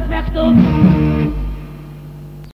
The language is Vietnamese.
perfecto